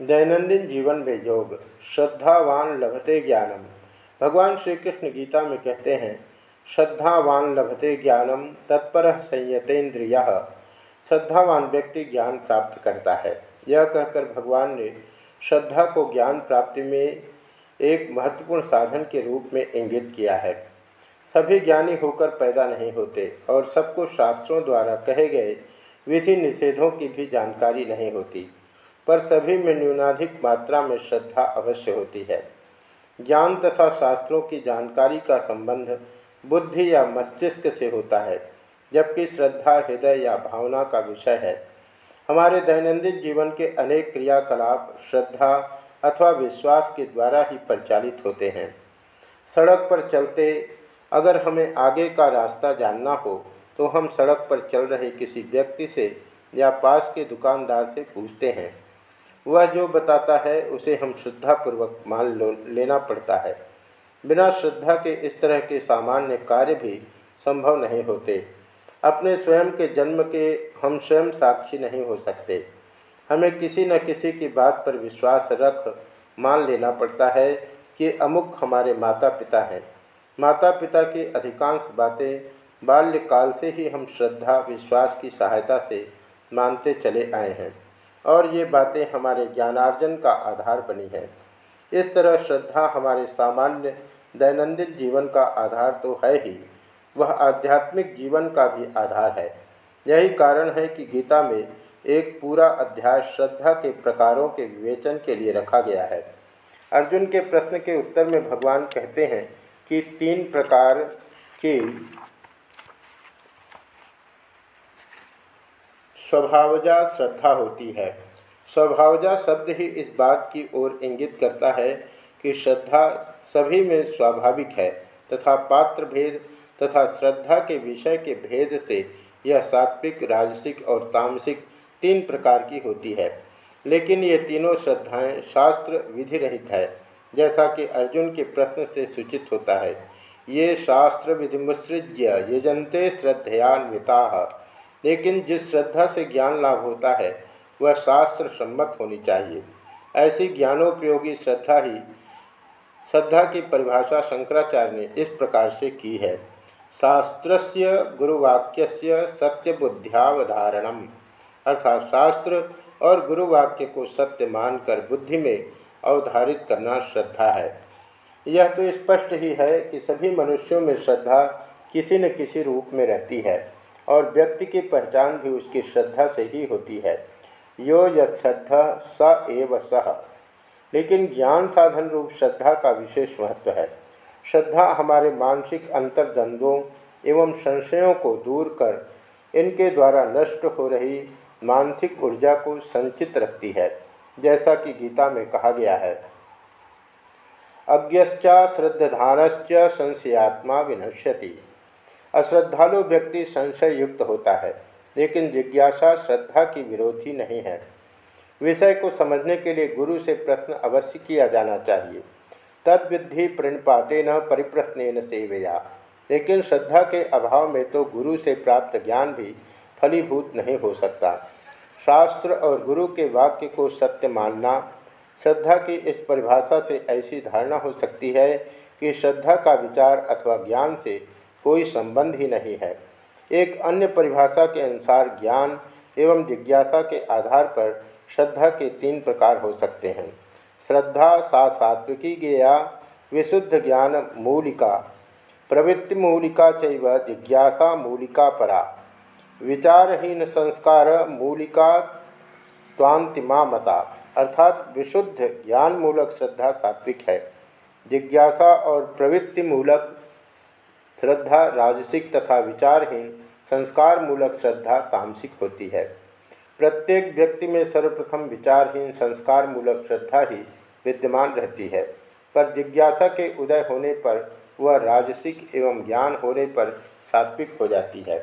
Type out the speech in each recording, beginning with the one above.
दैनंदिन जीवन में योग, श्रद्धावान लभते ज्ञानम। भगवान श्री कृष्ण गीता में कहते हैं, श्रद्धावान लभते ज्ञानम, तत्पर संयतेन्द्रिय। श्रद्धावान व्यक्ति ज्ञान प्राप्त करता है। यह कहकर भगवान ने श्रद्धा को ज्ञान प्राप्ति में एक महत्वपूर्ण साधन के रूप में इंगित किया है। सभी ज्ञानी होकर पैदा नहीं होते और सबको शास्त्रों द्वारा कहे गए विधि निषेधों की भी जानकारी नहीं होती। पर सभी में न्यूनाधिक मात्रा में श्रद्धा अवश्य होती है। ज्ञान तथा शास्त्रों की जानकारी का संबंध बुद्धि या मस्तिष्क से होता है, जबकि श्रद्धा, हृदय या भावना का विषय है। हमारे दैनंदिन जीवन के अनेक क्रियाकलाप श्रद्धा अथवा विश्वास के द्वारा ही परिचालित होते हैं। सड़क पर चलते अगर हमें आगे का रास्ता जानना हो तो हम सड़क पर चल रहे किसी व्यक्ति से या पास के दुकानदार से पूछते हैं वह जो बताता है, उसे हम श्रद्धापूर्वक मान लेना पड़ता है। बिना श्रद्धा के इस तरह के सामान्य कार्य भी संभव नहीं होते। अपने स्वयं के जन्म के हम स्वयं साक्षी नहीं हो सकते। हमें किसी न किसी की बात पर विश्वास रख मान लेना पड़ता है कि अमुक हमारे माता पिता हैं। माता पिता की अधिकांश बातें बाल्यकाल से ही हम श्रद्धा, विश्वास की सहायता से मानते चले आए हैं। और ये बातें हमारे ज्ञानार्जन का आधार बनी है। इस तरह श्रद्धा हमारे सामान्य दैनंदिन जीवन का आधार तो है ही। वह आध्यात्मिक जीवन का भी आधार है। यही कारण है कि गीता में एक पूरा अध्याय श्रद्धा के प्रकारों के विवेचन के लिए रखा गया है। अर्जुन के प्रश्न के उत्तर में भगवान कहते हैं कि तीन प्रकार की स्वभावजा श्रद्धा होती है। स्वभावजा शब्द ही इस बात की ओर इंगित करता है कि श्रद्धा सभी में स्वाभाविक है तथा पात्र भेद तथा श्रद्धा के विषय के भेद से यह सात्विक, राजसिक और तामसिक तीन प्रकार की होती है। लेकिन ये तीनों श्रद्धाएँ शास्त्र विधि रहित है, जैसा कि अर्जुन के प्रश्न से सूचित होता है। ये शास्त्र विधि मुसृज्य यजंते श्रद्धयान्विता। लेकिन जिस श्रद्धा से ज्ञान लाभ होता है, वह शास्त्र सम्मत होनी चाहिए। ऐसी ज्ञानोपयोगी श्रद्धा ही, श्रद्धा की परिभाषा शंकराचार्य ने इस प्रकार से की है। शास्त्र गुरुवाक्य सत्यबुद्ध्यावधारणम। अर्थात शास्त्र और गुरुवाक्य को सत्य मानकर बुद्धि में अवधारित करना श्रद्धा है। यह तो स्पष्ट ही है कि सभी मनुष्यों में श्रद्धा किसी न किसी रूप में रहती है। और व्यक्ति की पहचान भी उसकी श्रद्धा से ही होती है। यो यश्रद्धा स एव सह लेकिन ज्ञान साधन रूप श्रद्धा का विशेष महत्व है। श्रद्धा हमारे मानसिक अंतर्द्वंद्वों एवं संशयों को दूर कर, इनके द्वारा नष्ट हो रही मानसिक ऊर्जा को संचित रखती है, जैसा कि गीता में कहा गया है। अज्ञश्चा श्रद्धानश्च संशयात्मा विनश्यति। अश्रद्धालु व्यक्ति संशय युक्त होता है, लेकिन जिज्ञासा श्रद्धा की विरोधी नहीं है। विषय को समझने के लिए गुरु से प्रश्न अवश्य किया जाना चाहिए। तद्विधि प्रणपाते न परिप्रश्न सेवया। लेकिन श्रद्धा के अभाव में तो गुरु से प्राप्त ज्ञान भी फलीभूत नहीं हो सकता। शास्त्र और गुरु के वाक्य को सत्य मानना, श्रद्धा की इस परिभाषा से ऐसी धारणा हो सकती है कि श्रद्धा का विचार अथवा ज्ञान से कोई संबंध ही नहीं है। एक अन्य परिभाषा के अनुसार ज्ञान एवं जिज्ञासा के आधार पर श्रद्धा के तीन प्रकार हो सकते हैं। श्रद्धा सा सात्विकी गेया विशुद्ध ज्ञान मूलिका, प्रवृत्ति मूलिका चैव जिज्ञासा मूलिका परा। विचारहीन संस्कार मूलिका स्वांतिमा मता, अर्थात विशुद्ध ज्ञान मूलक श्रद्धा सात्विक है। जिज्ञासा और प्रवृत्ति मूलक श्रद्धा, राजसिक तथा विचारहीन संस्कार मूलक श्रद्धा तामसिक होती है। प्रत्येक व्यक्ति में सर्वप्रथम विचारहीन संस्कार मूलक श्रद्धा ही विद्यमान रहती है। पर जिज्ञासा के उदय होने पर वह राजसिक एवं ज्ञान होने पर सात्विक हो जाती है।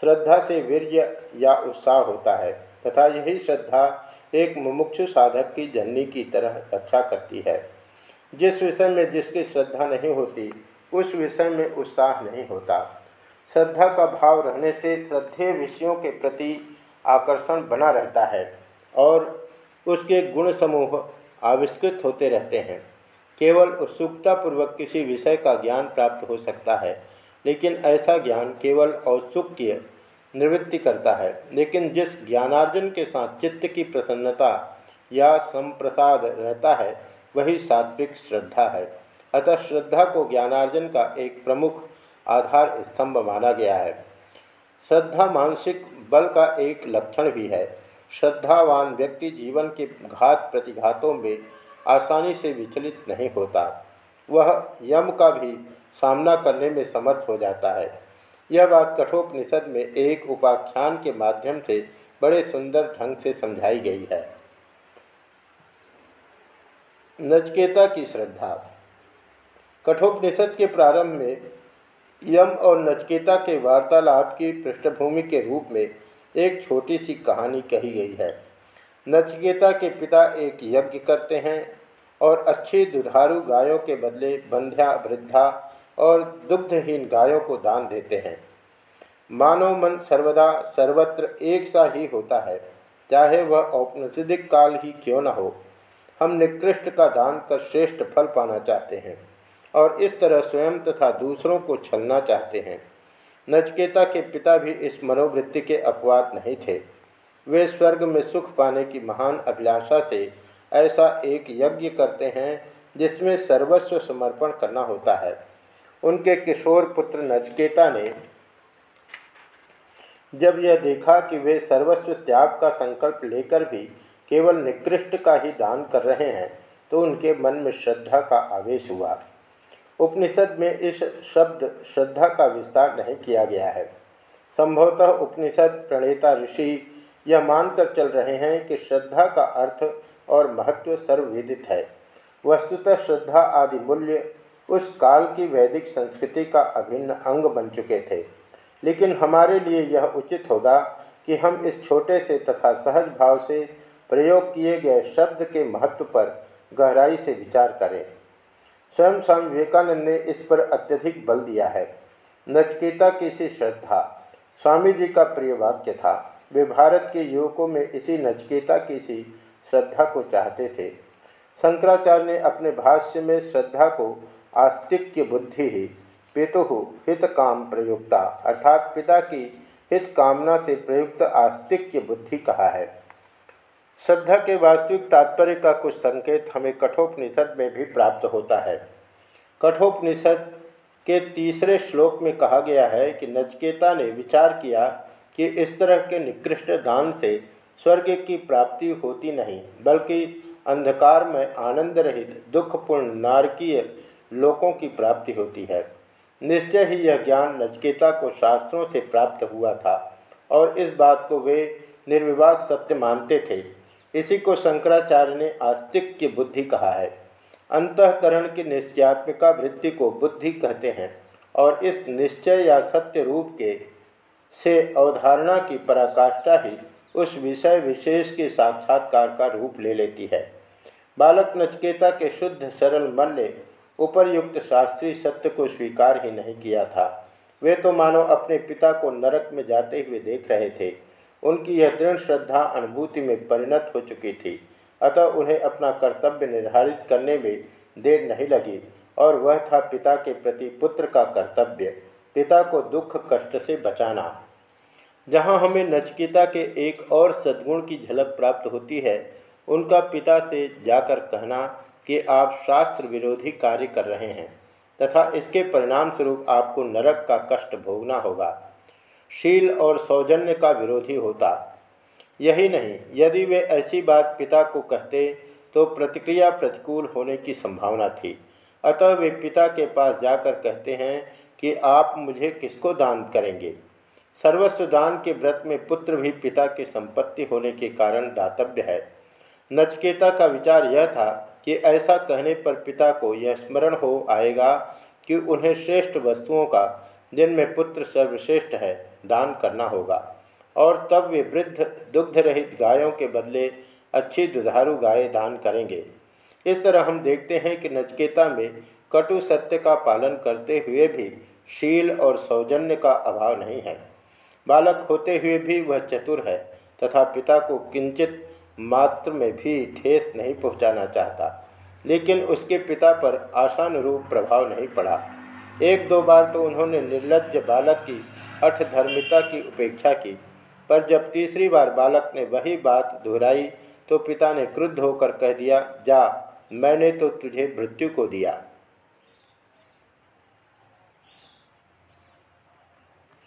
श्रद्धा से वीर्य या उत्साह होता है तथा यही श्रद्धा एक मुमुक्षु साधक की जननी की तरह रक्षा करती है। जिस विषय में जिसकी श्रद्धा नहीं होती उस विषय में उत्साह नहीं होता। श्रद्धा का भाव रहने से श्रद्धेय विषयों के प्रति आकर्षण बना रहता है और उसके गुण समूह आविष्कृत होते रहते हैं। केवल उत्सुकतापूर्वक किसी विषय का ज्ञान प्राप्त हो सकता है, लेकिन ऐसा ज्ञान केवल औत्सुक्य निवृत्ति करता है। लेकिन जिस ज्ञानार्जन के साथ चित्त की प्रसन्नता या संप्रसाद रहता है, वही सात्विक श्रद्धा है। अतः श्रद्धा को ज्ञानार्जन का एक प्रमुख आधार स्तंभ माना गया है। श्रद्धा मानसिक बल का एक लक्षण भी है। श्रद्धावान व्यक्ति जीवन के घात प्रतिघातों में आसानी से विचलित नहीं होता। वह यम का भी सामना करने में समर्थ हो जाता है। यह बात कठोपनिषद में एक उपाख्यान के माध्यम से बड़े सुंदर ढंग से समझाई गई है। नचकेता की श्रद्धा। कठोपनिषद के प्रारंभ में यम और नचकेता के वार्तालाप की पृष्ठभूमि के रूप में एक छोटी सी कहानी कही गई है। नचकेता के पिता एक यज्ञ करते हैं और अच्छी दुधारू गायों के बदले बंध्या, वृद्धा और दुग्धहीन गायों को दान देते हैं। मानव मन सर्वदा सर्वत्र एक सा ही होता है, चाहे वह औपनिषदिक काल ही क्यों न हो। हम निकृष्ट का दान कर श्रेष्ठ फल पाना चाहते हैं। और इस तरह स्वयं तथा दूसरों को छलना चाहते हैं। नचकेता के पिता भी इस मनोवृत्ति के अपवाद नहीं थे। वे स्वर्ग में सुख पाने की महान अभिलाषा से ऐसा एक यज्ञ करते हैं, जिसमें सर्वस्व समर्पण करना होता है। उनके किशोर पुत्र नचकेता ने जब यह देखा कि वे सर्वस्व त्याग का संकल्प लेकर भी केवल निकृष्ट का ही दान कर रहे हैं तो उनके मन में श्रद्धा का आवेश हुआ। उपनिषद में इस शब्द श्रद्धा का विस्तार नहीं किया गया है। संभवतः उपनिषद, प्रणेता, ऋषि यह मानकर चल रहे हैं कि श्रद्धा का अर्थ और महत्व सर्वविदित है। वस्तुतः श्रद्धा आदि मूल्य उस काल की वैदिक संस्कृति का अभिन्न अंग बन चुके थे। लेकिन हमारे लिए यह उचित होगा कि हम इस छोटे से तथा सहज भाव से प्रयोग किए गए शब्द के महत्व पर गहराई से विचार करें। स्वयं स्वामी विवेकानंद ने इस पर अत्यधिक बल दिया है। नचकेता की सी श्रद्धा, स्वामी जी का प्रिय वाक्य था। वे भारत के युवकों में इसी नचकेता की सी श्रद्धा को चाहते थे। शंकराचार्य ने अपने भाष्य में श्रद्धा को आस्तिक्य बुद्धि ही, पितु हित काम प्रयुक्ता, अर्थात पिता की हित कामना से प्रयुक्त आस्तिक्य बुद्धि कहा है। श्रद्धा के वास्तविक तात्पर्य का कुछ संकेत हमें कठोपनिषद में भी प्राप्त होता है। कठोपनिषद के तीसरे श्लोक में कहा गया है कि नचकेता ने विचार किया कि इस तरह के निकृष्ट दान से स्वर्ग की प्राप्ति होती नहीं, बल्कि अंधकार में आनंद रहित दुखपूर्ण, नारकीय लोकों की प्राप्ति होती है। निश्चय ही यह ज्ञान नचकेता को शास्त्रों से प्राप्त हुआ था, और इस बात को वे निर्विवाद सत्य मानते थे। इसी को शंकराचार्य ने आस्तिक की बुद्धि कहा है। अंतकरण की निश्चयात्मिका वृत्ति को बुद्धि कहते हैं और इस निश्चय या सत्य रूप के से अवधारणा की पराकाष्ठा ही उस विषय विशेष के साक्षात्कार का रूप ले लेती है। बालक नचकेता के शुद्ध सरल मन ने उपरयुक्त शास्त्रीय सत्य को स्वीकार ही नहीं किया था। वे तो मानो अपने पिता को नरक में जाते हुए देख रहे थे। उनकी यह दृढ़ श्रद्धा अनुभूति में परिणत हो चुकी थी। अतः उन्हें अपना कर्तव्य निर्धारित करने में देर नहीं लगी और वह था पिता के प्रति पुत्र का कर्तव्य, पिता को दुख कष्ट से बचाना। जहाँ हमें नचकिता के एक और सद्गुण की झलक प्राप्त होती है, उनका पिता से जाकर कहना कि आप शास्त्र विरोधी कार्य कर रहे हैं तथा इसके परिणाम स्वरूप आपको नरक का कष्ट भोगना होगा। शील और सौजन्य का विरोधी होता। यही नहीं, यदि वे ऐसी बात पिता को कहते तो प्रतिक्रिया प्रतिकूल होने की संभावना थी। अतः वे पिता के पास जाकर कहते हैं कि आप मुझे किसको दान करेंगे? सर्वस्व दान के व्रत में पुत्र भी पिता की संपत्ति होने के कारण दातव्य है। नचकेता का विचार यह था कि ऐसा कहने पर पिता को यह स्मरण हो आएगा कि उन्हें श्रेष्ठ वस्तुओं का, जिनमें पुत्र सर्वश्रेष्ठ है दान करना होगा। और तब वे वृद्ध दुग्ध रहित गायों के बदले अच्छी दुधारू गाय दान करेंगे। इस तरह हम देखते हैं कि नचकेता में कटु सत्य का पालन करते हुए भी शील और सौजन्य का अभाव नहीं है। बालक होते हुए भी वह चतुर है तथा पिता को किंचित मात्र में भी ठेस नहीं पहुंचाना चाहता, लेकिन उसके पिता पर आशानुरूप प्रभाव नहीं पड़ा। एक दो बार तो उन्होंने निर्लज बालक की अठधर्मिता की उपेक्षा की। पर जब तीसरी बार बालक ने वही बात दोहराई तो पिता ने क्रुद्ध होकर कह दिया, जा, मैंने तो तुझे मृत्यु को दिया।